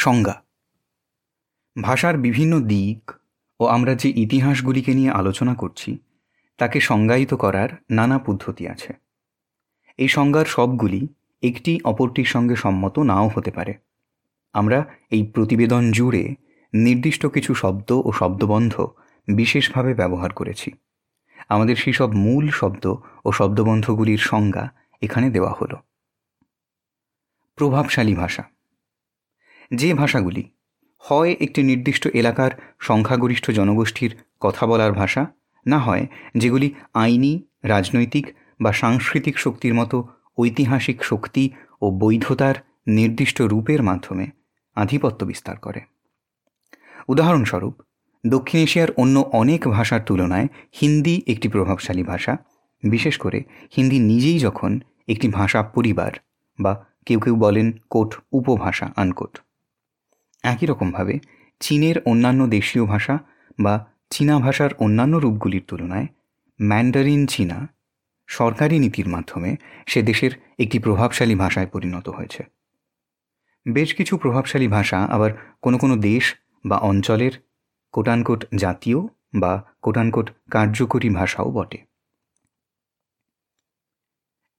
সংজ্ঞা। ভাষার বিভিন্ন দিক ও আমরা যে ইতিহাসগুলিকে নিয়ে আলোচনা করছি, তাকে সংজ্ঞায়িত করার নানা পদ্ধতি আছে। এই সংজ্ঞার সবগুলি একটি অপরটির সঙ্গে সম্মত নাও হতে পারে। আমরা এই প্রতিবেদন জুড়ে নির্দিষ্ট কিছু শব্দ ও শব্দবন্ধ বিশেষভাবে ব্যবহার করেছি। আমাদের সেই সব মূল শব্দ ও শব্দবন্ধগুলির সংজ্ঞা এখানে দেওয়া হলো। প্রভাবশালী ভাষা। যে ভাষাগুলি হয় একটি নির্দিষ্ট এলাকার সংখ্যাগরিষ্ঠ জনগোষ্ঠীর কথা বলার ভাষা, না হয় যেগুলি আইনি, রাজনৈতিক বা সাংস্কৃতিক শক্তির মতো ঐতিহাসিক শক্তি ও বৈধতার নির্দিষ্ট রূপের মাধ্যমে আধিপত্য বিস্তার করে। উদাহরণস্বরূপ, দক্ষিণ এশিয়ার অন্য অনেক ভাষার তুলনায় হিন্দি একটি প্রভাবশালী ভাষা, বিশেষ করে হিন্দি নিজেই যখন একটি ভাষা পরিবার বা কেউ কেউ বলেন কোট উপভাষা, আনকোট। একই রকমভাবে চীনের অন্যান্য দেশীয় ভাষা বা চীনা ভাষার অন্যান্য রূপগুলির তুলনায় ম্যান্ডারিন চীনা সরকারি নীতির মাধ্যমে সে দেশের একটি প্রভাবশালী ভাষায় পরিণত হয়েছে। বেশ কিছু প্রভাবশালী ভাষা আবার কোনো কোনো দেশ বা অঞ্চলের কোটানকোট জাতীয় বা কোটানকোট কার্যকরী ভাষাও বটে।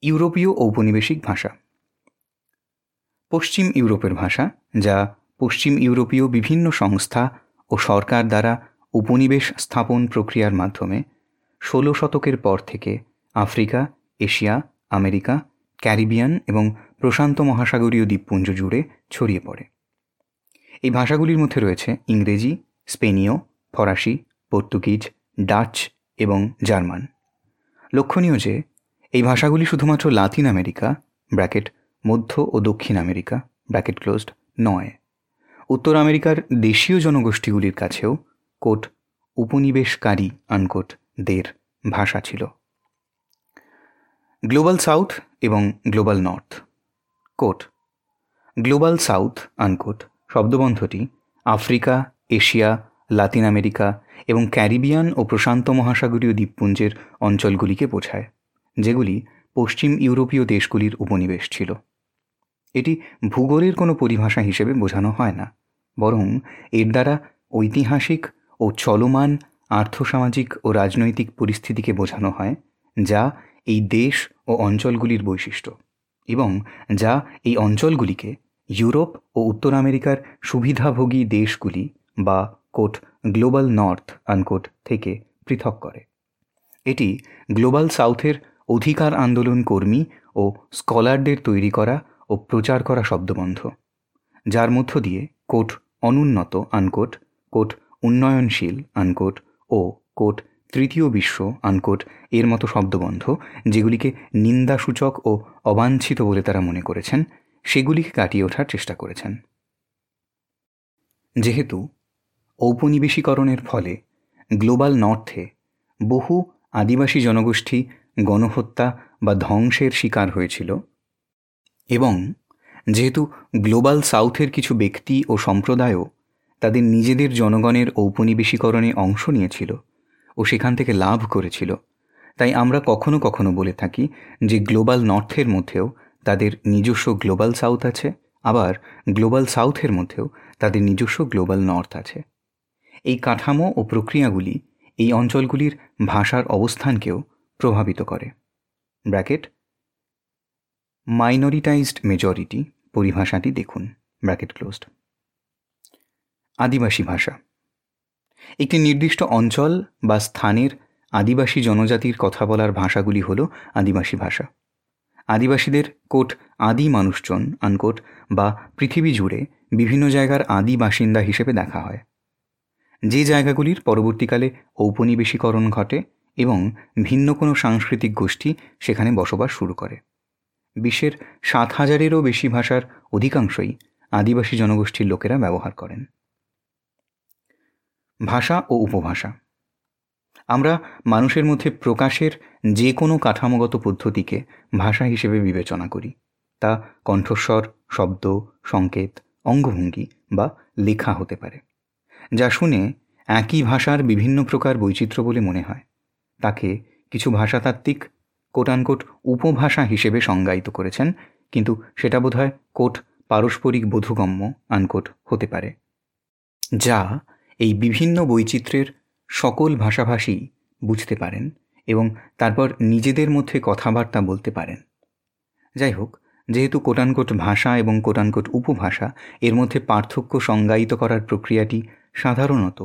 ইউরোপীয় ঔপনিবেশিক ভাষা। পশ্চিম ইউরোপের ভাষা, যা পশ্চিম ইউরোপীয় বিভিন্ন সংস্থা ও সরকার দ্বারা উপনিবেশ স্থাপন প্রক্রিয়ার মাধ্যমে ষোলো শতকের পর থেকে আফ্রিকা, এশিয়া, আমেরিকা, ক্যারিবিয়ান এবং প্রশান্ত মহাসাগরীয় দ্বীপপুঞ্জ জুড়ে ছড়িয়ে পড়ে। এই ভাষাগুলির মধ্যে রয়েছে ইংরেজি, স্পেনীয়, ফরাসি, পর্তুগিজ, ডাচ এবং জার্মান। লক্ষণীয় যে, এই ভাষাগুলি শুধুমাত্র লাতিন আমেরিকা, ব্র্যাকেট, মধ্য ও দক্ষিণ আমেরিকা, ব্র্যাকেট ক্লোজড, নয়। উত্তর আমেরিকার দেশীয় জনগোষ্ঠীগুলির কাছেও কোট উপনিবেশকারী আনকোট দের ভাষা ছিল। গ্লোবাল সাউথ এবং global north. Quote global south unquote শব্দবন্ধটি Africa, Asia, Latin America এবং ক্যারিবিয়ান ও প্রশান্ত মহাসাগরীয় দ্বীপপুঞ্জের অঞ্চলগুলিকে বোঝায়, যেগুলি পশ্চিম ইউরোপীয় দেশগুলির উপনিবেশ ছিল। এটি ভূগোলের কোনো পরিভাষা হিসেবে বোঝানো হয় না। বরং এর দ্বারা ঐতিহাসিক ও চলমান, আর্থসামাজিক ও রাজনৈতিক পরিস্থিতিকে বোঝানো হয়, যা এই দেশ ও অঞ্চলগুলির বৈশিষ্ট্য এবং যা এই অঞ্চলগুলিকে ইউরোপ ও উত্তর আমেরিকার সুবিধাভোগী দেশগুলি বা কোট গ্লোবাল নর্থ আনকোট থেকে পৃথক করে। এটি গ্লোবাল সাউথের অধিকার আন্দোলন কর্মী ও স্কলারদের তৈরি করা ও প্রচার করা শব্দবন্ধ, যার মধ্য দিয়ে কোট অনুন্নত আনকোট কোট উন্নয়নশীল আনকোট ও কোট তৃতীয় বিশ্ব আনকোট এর মতো শব্দবন্ধ, যেগুলিকে নিন্দাসূচক ও অবাঞ্ছিত বলে তারা মনে করেছেন, সেগুলিকে কাটিয়ে ওঠার চেষ্টা করেছেন। যেহেতু ঔপনিবেশীকরণের ফলে গ্লোবাল নর্থে বহু আদিবাসী জনগোষ্ঠী গণহত্যা বা ধ্বংসের শিকার হয়েছিল এবং যেহেতু গ্লোবাল সাউথের কিছু ব্যক্তি ও সম্প্রদায়ও তাদের নিজেদের জনগণের ঔপনিবেশীকরণে অংশ নিয়েছিল ও সেখান থেকে লাভ করেছিল। তাই আমরা কখনো কখনো বলে থাকি যে গ্লোবাল নর্থের মধ্যেও তাদের নিজস্ব গ্লোবাল সাউথ আছে, আবার গ্লোবাল সাউথের মধ্যেও তাদের নিজস্ব গ্লোবাল নর্থ আছে। এই কাঠামো ও প্রক্রিয়াগুলি এই অঞ্চলগুলির ভাষার অবস্থানকেও প্রভাবিত করে। ব্র্যাকেট মাইনরিটাইজড মেজরিটি পরিভাষাটি দেখুন, ব্র্যাকেট ক্লোজড। আদিবাসী ভাষা। একটি নির্দিষ্ট অঞ্চল বা স্থানের আদিবাসী জনজাতির কথা বলার ভাষাগুলি হল আদিবাসী ভাষা। আদিবাসীদের, কোট, আদি মানুষজন, আনকোট, বা পৃথিবী জুড়ে বিভিন্ন জায়গার আদি বাসিন্দা হিসেবে দেখা হয়। যে জায়গাগুলির পরবর্তীকালে ঔপনিবেশীকরণ ঘটে এবং ভিন্ন কোনো সাংস্কৃতিক গোষ্ঠী সেখানে বসবাস শুরু করে। বিশ্বের সাত হাজারেরও বেশি ভাষার অধিকাংশই আদিবাসী জনগোষ্ঠীর লোকেরা ব্যবহার করেন। ভাষা ও উপভাষা। আমরা মানুষের মধ্যে প্রকাশের যে কোনো কাঠামোগত পদ্ধতিকে ভাষা হিসেবে বিবেচনা করি। তা কণ্ঠস্বর, শব্দ, সংকেত, অঙ্গভঙ্গি বা লেখা হতে পারে, যা শুনে একই ভাষার বিভিন্ন প্রকার বৈচিত্র্য বলে মনে হয়। তাকে কিছু ভাষাতাত্ত্বিক কোটানকোট উপভাষা হিসেবে সংজ্ঞায়িত করেছেন, কিন্তু সেটা বোধহয় কোট পারস্পরিক বোধগম্য আনকোট হতে পারে। যা এই বিভিন্ন বৈচিত্র্যের সকল ভাষাভাষী বুঝতে পারেন এবং তারপর নিজেদের মধ্যে কথাবার্তা বলতে পারেন। যাই হোক, যেহেতু কোটানকোট ভাষা এবং কোটানকোট উপভাষা এর মধ্যে পার্থক্য সংজ্ঞায়িত করার প্রক্রিয়াটি সাধারণত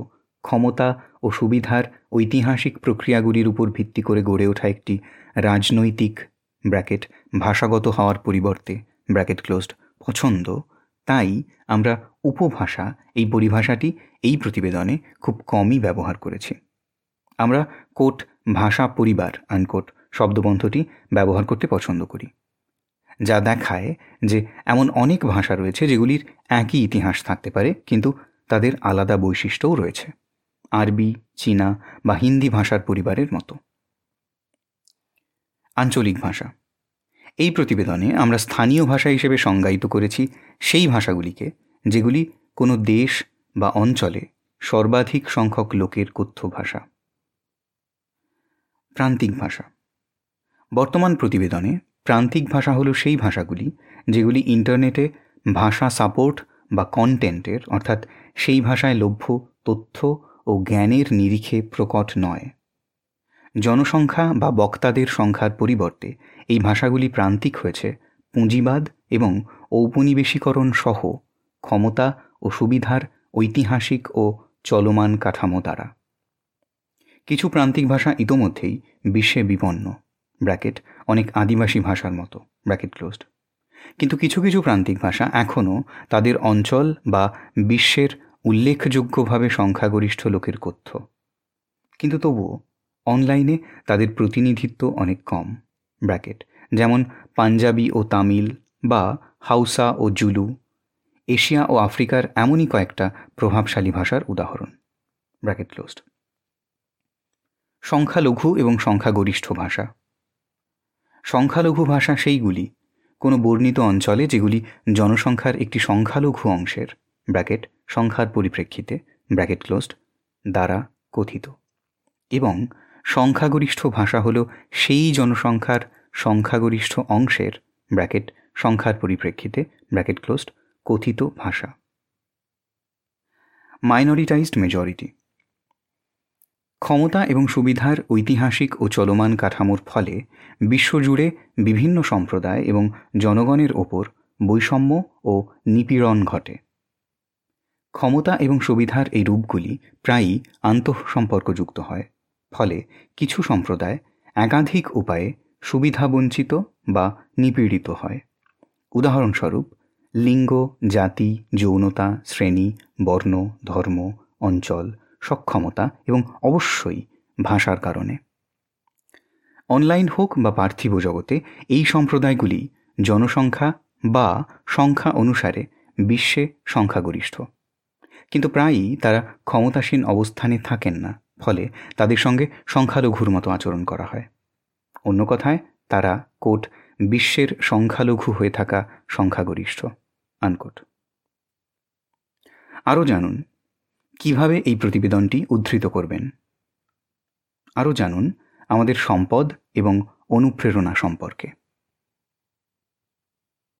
ক্ষমতা ও সুবিধার ঐতিহাসিক প্রক্রিয়াগুলির উপর ভিত্তি করে গড়ে ওঠা একটি রাজনৈতিক, ব্র্যাকেট, ভাষাগত হওয়ার পরিবর্তে, ব্র্যাকেট ক্লোজড, পছন্দ। তাই আমরা উপভাষা, এই পরিভাষাটি এই প্রতিবেদনে খুব কমই ব্যবহার করেছি। আমরা কোট, ভাষা, পরিবার আনকোট শব্দবন্ধটি ব্যবহার করতে পছন্দ করি। যা দেখায় যে এমন অনেক ভাষা রয়েছে যেগুলির একই ইতিহাস থাকতে পারে, কিন্তু তাদের আলাদা বৈশিষ্ট্যও রয়েছে। আরবি, চীনা বা হিন্দি ভাষার পরিবারের মতো। আঞ্চলিক ভাষা। এই প্রতিবেদনে আমরা স্থানীয় ভাষা হিসেবে সংজ্ঞায়িত করেছি সেই ভাষাগুলিকে, যেগুলি কোনো দেশ বা অঞ্চলে সর্বাধিক সংখ্যক লোকের কথ্য ভাষা। প্রান্তিক ভাষা। বর্তমান প্রতিবেদনে প্রান্তিক ভাষা হলো সেই ভাষাগুলি, যেগুলি ইন্টারনেটে ভাষা সাপোর্ট বা কন্টেন্টের, অর্থাৎ সেই ভাষায় লভ্য তথ্য ও জ্ঞানের নিরিখে প্রকট নয়। জনসংখ্যা বা বক্তাদের সংখ্যার পরিবর্তে এই ভাষাগুলি প্রান্তিক হয়েছে পুঁজিবাদ এবং ঔপনিবেশীকরণ সহ ক্ষমতা ও সুবিধার ঐতিহাসিক ও চলমান কাঠামো দ্বারা। কিছু প্রান্তিক ভাষা ইতোমধ্যেই বিশ্বে বিপন্ন, ব্র্যাকেট, অনেক আদিবাসী ভাষার মতো, ব্র্যাকেট ক্লোজড। কিন্তু কিছু কিছু প্রান্তিক ভাষা এখনও তাদের অঞ্চল বা বিশ্বের উল্লেখযোগ্যভাবে সংখ্যাগরিষ্ঠ লোকের কথ্য। কিন্তু তবুও অনলাইনে তাদের প্রতিনিধিত্ব অনেক কম। ব্র্যাকেট যেমন পাঞ্জাবি ও তামিল বা হাউসা ও জুলু। এশিয়া ও আফ্রিকার এমনই কয়েকটা প্রভাবশালী ভাষার উদাহরণ। ব্র্যাকেট ক্লোজড সংখ্যালঘু এবং সংখ্যাগরিষ্ঠ ভাষা। সংখ্যালঘু ভাষা সেইগুলি। কোনো বর্ণিত অঞ্চলে যেগুলি জনসংখ্যার একটি সংখ্যালঘু অংশের। ব্র্যাকেট সংখ্যার পরিপ্রেক্ষিতে। ব্র্যাকেট ক্লোজড দ্বারা কথিত। এবং সংখ্যাগরিষ্ঠ ভাষা হল সেই জনসংখ্যার সংখ্যাগরিষ্ঠ অংশের ব্র্যাকেট, সংখ্যার পরিপ্রেক্ষিতে, ব্র্যাকেট ক্লোজড, কথিত ভাষা। Minoritised majority. ক্ষমতা এবং সুবিধার ঐতিহাসিক ও চলমান কাঠামোর ফলে বিশ্বজুড়ে বিভিন্ন সম্প্রদায় এবং জনগণের ওপর বৈষম্য ও নিপীড়ন ঘটে। ক্ষমতা এবং সুবিধার এই রূপগুলি প্রায়ই আন্তঃসম্পর্কযুক্ত হয়। ফলে কিছু সম্প্রদায় একাধিক উপায়ে সুবিধাবঞ্চিত বা নিপীড়িত হয়। উদাহরণস্বরূপ, লিঙ্গ, জাতি, যৌনতা, শ্রেণি, বর্ণ, ধর্ম, অঞ্চল, সক্ষমতা এবং অবশ্যই ভাষার কারণে। অনলাইন হোক বা পার্থিব জগতে, এই সম্প্রদায়গুলি জনসংখ্যা বা সংখ্যা অনুসারে বিশ্বে সংখ্যাগরিষ্ঠ। কিন্তু প্রায়ই তারা ক্ষমতাসীন অবস্থানে থাকেন না। ফলে তাদের সঙ্গে সংখ্যালঘুর মতো আচরণ করা হয়। অন্য কথায়, তারা কোট বিশ্বের সংখ্যালঘু হয়ে থাকা সংখ্যাগরিষ্ঠ আনকোট আরও জানুন, কীভাবে এই প্রতিবেদনটি উদ্ধৃত করবেন? আরও জানুন আমাদের সম্পদ এবং অনুপ্রেরণা সম্পর্কে।